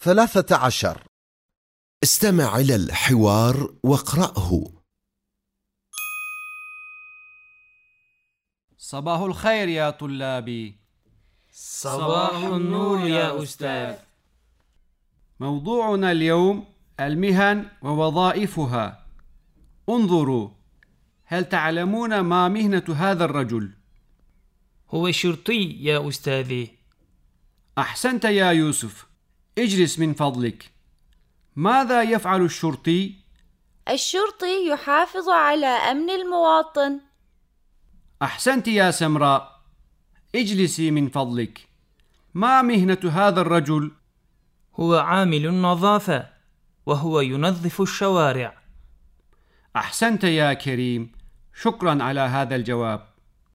ثلاثة عشر. استمع إلى الحوار واقرأه. صباح الخير يا طلابي. صباح النور يا أستاذ. موضوعنا اليوم المهن ووظائفها. انظروا هل تعلمون ما مهنة هذا الرجل؟ هو شرطي يا أستاذي. أحسنت يا يوسف. اجلس من فضلك. ماذا يفعل الشرطي؟ الشرطي يحافظ على أمن المواطن. أحسنت يا سمراء. اجلسي من فضلك. ما مهنة هذا الرجل؟ هو عامل النظافة وهو ينظف الشوارع. أحسنت يا كريم. شكرا على هذا الجواب.